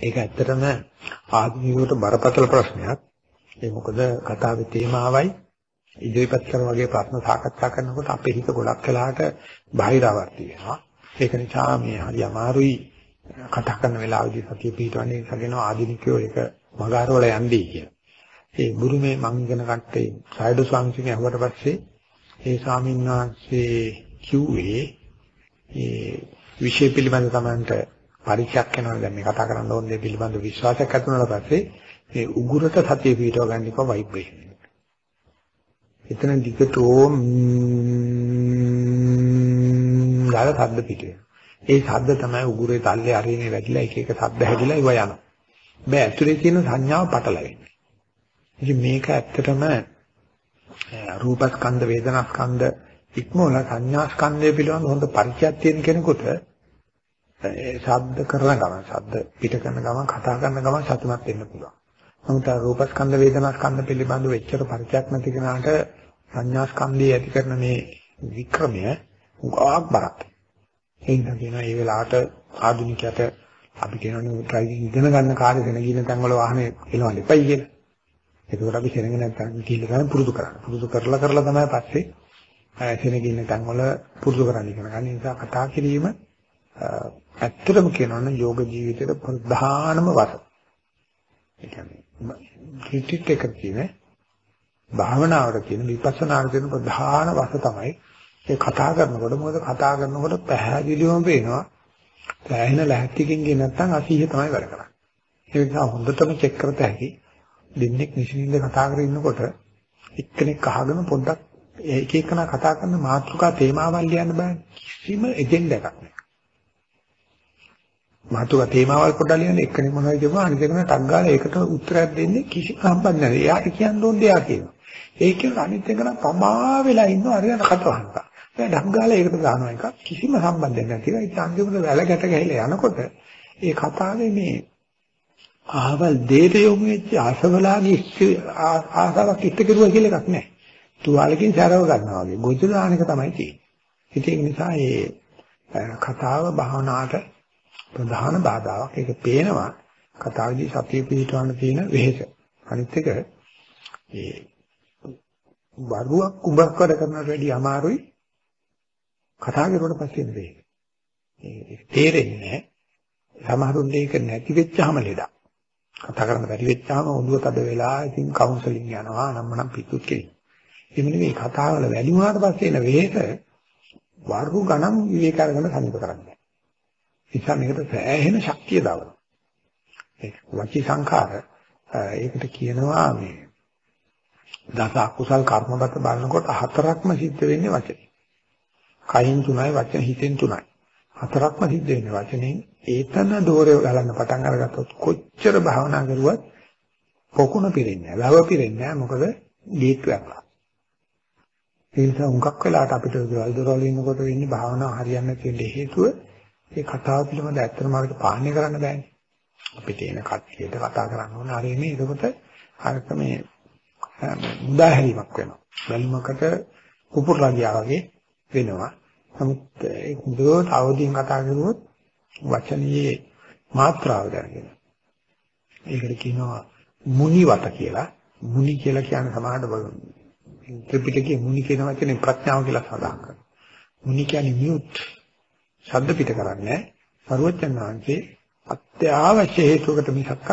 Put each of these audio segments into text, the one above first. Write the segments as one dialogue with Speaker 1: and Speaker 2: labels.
Speaker 1: ඒක ඇත්තටම ආධුනිකයට බරපතල ප්‍රශ්නයක්. ඒ මොකද කතාවේ තේමාවයි ඉදිරිපත් කරන වගේ ප්‍රශ්න සාකච්ඡා කරනකොට අපේ හිත ගොඩක් වෙලාවට බාහිරවර්ති වෙනවා. ඒක නිසා මේ හරි අමාරුයි කතා කරන වෙලාවදී සතිය පිටවන්නේ සගෙන ආධුනිකයෝ ඒක මගහරවල යන්නේ කියලා. ඒ බුරුමේ මං ඉගෙන ගත්තේ සයඩ ස්වාමීන් අහුවට පස්සේ ඒ ස්වාමීන් වහන්සේ කිව්වේ ඒ විෂය පිළිබඳ තමන්ට පරිචයක් වෙනවා දැන් මේ කතා කරන්න ඕනේ පිළිබඳ විශ්වාසයක් ඇති වුණාට පස්සේ මේ උගුරට සතිය පිටව ගන්න එක ভাইබ්‍රේෂන් එක. එතන දිගටම ගාලා ශබ්ද පිට වෙනවා. ඒ ශබ්ද තමයි උගුරේ තල්ලේ අරිනේ වැටිලා එක එක ශබ්ද හැදිලා ඉව යනවා. බෑ ඇතුලේ තියෙන සංඥාව පටලවෙන්නේ. ඉතින් මේක ඇත්තටම රූපස්කන්ධ වේදනාස්කන්ධ ඉක්මවල සංඥාස්කන්ධය පිළිබඳ හොඳ පරිචයක් තියෙන කෙනෙකුට ඒ ශබ්ද කරන ගමන් ශබ්ද පිට කරන ගමන් කතා කරන ගමන් සතුටුමත් වෙන්න පුළුවන්. නමුත් රූපස්කන්ධ වේදනාස්කන්ධ පිළිබඳව එච්චර පරිචයක් නැති කෙනාට සංඥාස්කන්ධය ඇති කරන මේ වික්‍රමය උගාවක් බරක්. ඒ නිසා කියනවා මේ වෙලාවට ආධුනිකයට අපි කියනනේ ඩ්‍රයිවිං ඉගෙන ගන්න කාර්ය දෙන ගින තැන් වල වාහනේ එලවන්න එපයි කියලා. ඒකෝට අපි සෙනග නැත්නම් කියලා ගන්න පුරුදු කරන්න. පුරුදු කරලා කරලා තමයි පස්සේ සෙනග ඉන්න තැන් වල පුරුදු කරන්න ඉගෙන ගන්න. ඒ නිසා කතා කිරීම ඇත්තටම කියනවා නම් යෝග ජීවිතයේ ප්‍රධානම වස. ඒ කියන්නේ ක්‍රිටික් එක කියන්නේ භාවනාවට කියන විපස්සනාවට කියන ප්‍රධාන වස තමයි ඒ කතා කරනකොට මොකද කතා කරනකොට පැහැදිලිවම පේනවා සෑහෙන ලැහැත්තිකින් ගියේ නැත්නම් අසීහ තමයි වැඩ කරන්නේ. ඒ නිසා හොඳටම චෙක් කරත හැකි දෙන්නෙක් නිසින්ද කතා කරගෙන ඉන්නකොට එක්කෙනෙක් අහගෙන පොඩ්ඩක් එක එකනා කතා කරන මාතෘකා තේමාවල් ලියන්න බෑ කිසිම එජෙන්ඩා එකක් නෑ. මාතෘකා තේමාවල් පොඩ්ඩක් ලියන්න එක්කෙනෙක් මොනවද කියනවා අනිත් එකන ටක් ගාලා ඒකට උත්තරයක් දෙන්නේ කිසි සම්බන්ධ නැහැ. එයාට කියන්න ඕනේ දෙයක් කියනවා. ඒ කියන අනිත් එකන පමා වෙලා ඉන්නවා අරගෙන කතාවහනවා. දැන් ඩක් ගාලා ඒකට දානවා එක කිසිම සම්බන්ධයක් නැතිව ඒ අන්තිමට වැල ගැට ගැහිලා යනකොට ඒ කතාවේ මේ ආවල් දෙයට යොමු වෙච්ච අසවලාගේ ආසාවක් ඉෂ්ට කෙරුවා කියලා එකක් නැහැ. තුවාලකින් සරව ගන්නවා වගේ ගොජ දාන එක තමයි තියෙන්නේ. ඒක නිසා මේ කතාව භාවනාවට ප්‍රධාන බාධාවක්. ඒක පේනවා කතාවේදී සතිය පිටවන්න තියෙන වෙහෙස. අනිත් එක ඒ වරුවක් කුඹක් වැඩ කරනට වැඩිය අමාරුයි කතා කරුවට පස්සේ නෙවෙයි. ඒක තේරෙන්නේ නැහැ. සමහරුන් ඒක නැති වෙච්චාම ලෙඩක්. කතා කරන්න බැරි වෙච්චාම ඔළුව තද වෙලා ඉතින් කවුන්සලින් යනවා නම් නම් පිටුත් කෙනෙක්. එහෙම නෙවෙයි කතාවල වැඩි වුණාට පස්සේ එන වේස වරු ගණන් විවේක අරගෙන සම්පත කරන්නේ. ඒ නිසා මේකට සෑහෙන ශක්තිය දානවා. ඒ වචී සංඛාර ඒකට කියනවා මේ දස අකුසල් කර්මබත බලනකොට හතරක්ම සිද්ධ වෙන්නේ වචනේ. කයින් තුනයි වචන හිතෙන් තුනයි. හතරක්ම සිද්ධ වෙන්නේ වචනෙන් ඒතන දෝරේ ගලන්න පටන් අරගත්තොත් කොච්චර භාවනා කරුවත් පොකුණ පිරෙන්නේ නැහැ. වැව පිරෙන්නේ නැහැ. මොකද ගේට්ටුවක් ලා. ඒ නිසා හුඟක් වෙලාට අපිට දොරවල් දොරවල් ඉන්නකොට වෙන්නේ භාවනාව හරියන්නේ නැති හේතුව ඒ කතාව පිළිබඳ ඇත්තම අපිට පාලනය කරන්න බෑනේ. අපිට එන කට්ටියට කතා කරන්න ඕන හරියන්නේ. ඒකකොට අරක මේ මුදා හැරීමක් වෙනවා. බැලුමකට කුපුරලා ගියා වගේ වෙනවා. නමුත් ඒ හොඳට අවදීන් කතා කරුවොත් වචනයේ මාත්‍රාව දැනගෙන. ඒකට කියනවා මුනිවත කියලා. මුනි කියලා කියන්නේ සමාහට ත්‍රිපිටකයේ මුනි කියන වචනේ ප්‍රඥාව කියලා සඳහන් කරනවා. මුනි කියන්නේ මියුට්. ශබ්ද පිට කරන්නේ සරුවචන් වහන්සේ අත්‍යවශ්‍ය හේතුවකට මිසක්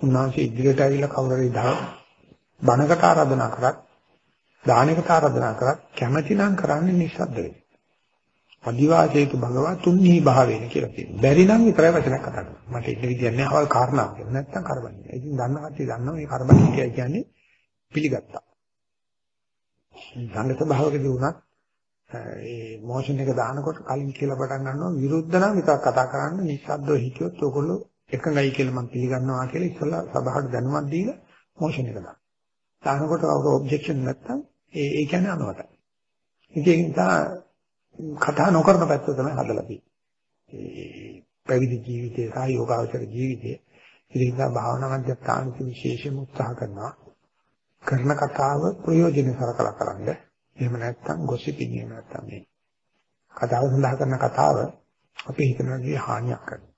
Speaker 1: උන්වහන්සේ ඉදිරියට ඇවිල්ලා කවුරු හරි දා බණකට ආරාධනා කරත් දානකට ආරාධනා කරත් කැමැති නම් කරන්නේ නිස්සද්ද වෙන්න. අදිවාසේතු භගවා තුන්හි භාවේන කියලා කියනවා. බැරි නම් විතරයි වචනයක් කතා කරන්නේ. මට ඉන්න විදියක් නෑ අවල් කාරණාවක් කියලා. නැත්තම් කරබන්නේ. ඉතින් දන්න කට්ටිය දන්නවා මේ කරබන්නේ කියන්නේ පිළිගත්තා. සංගත භාවකදී වුණත් ඒ මොෂන් එක දානකොට කලින් කියලා පටන් ගන්නවා විරුද්ධ නම් විතර කතා කරන්න නිස්සද්දව හිටියොත් ඔයගොල්ලෝ එකඟයි කියලා මම පිළිගන්නවා කියලා ඉස්සලා සභාවට දැනුමක් දීලා මොෂන් එක දානවා. දානකොට කවුරු ඔබ්ජෙක්ෂන් නැත්තම් ඒ ඒ කියන්නේ අනවතයි. ඉතින් ඒ නිසා කතා නොකරන පැත්ත තමයි හදලා තියෙන්නේ. ඒ පැවිදි ජීවිතය සහ යෝගාවචර ජීවිතය ඉතින් නිසා භාවනා මධ්‍යස්ථානයේ විශේෂම උත්සාහ කරනවා. කරන කතාව ප්‍රයෝජන සරකලා කරන්න. එහෙම නැත්නම් ගොසිපින් එහෙම නැත්නම් මේ කතාව සඳහා කරන කතාව අපි හිතනවා හානියක් කරනවා.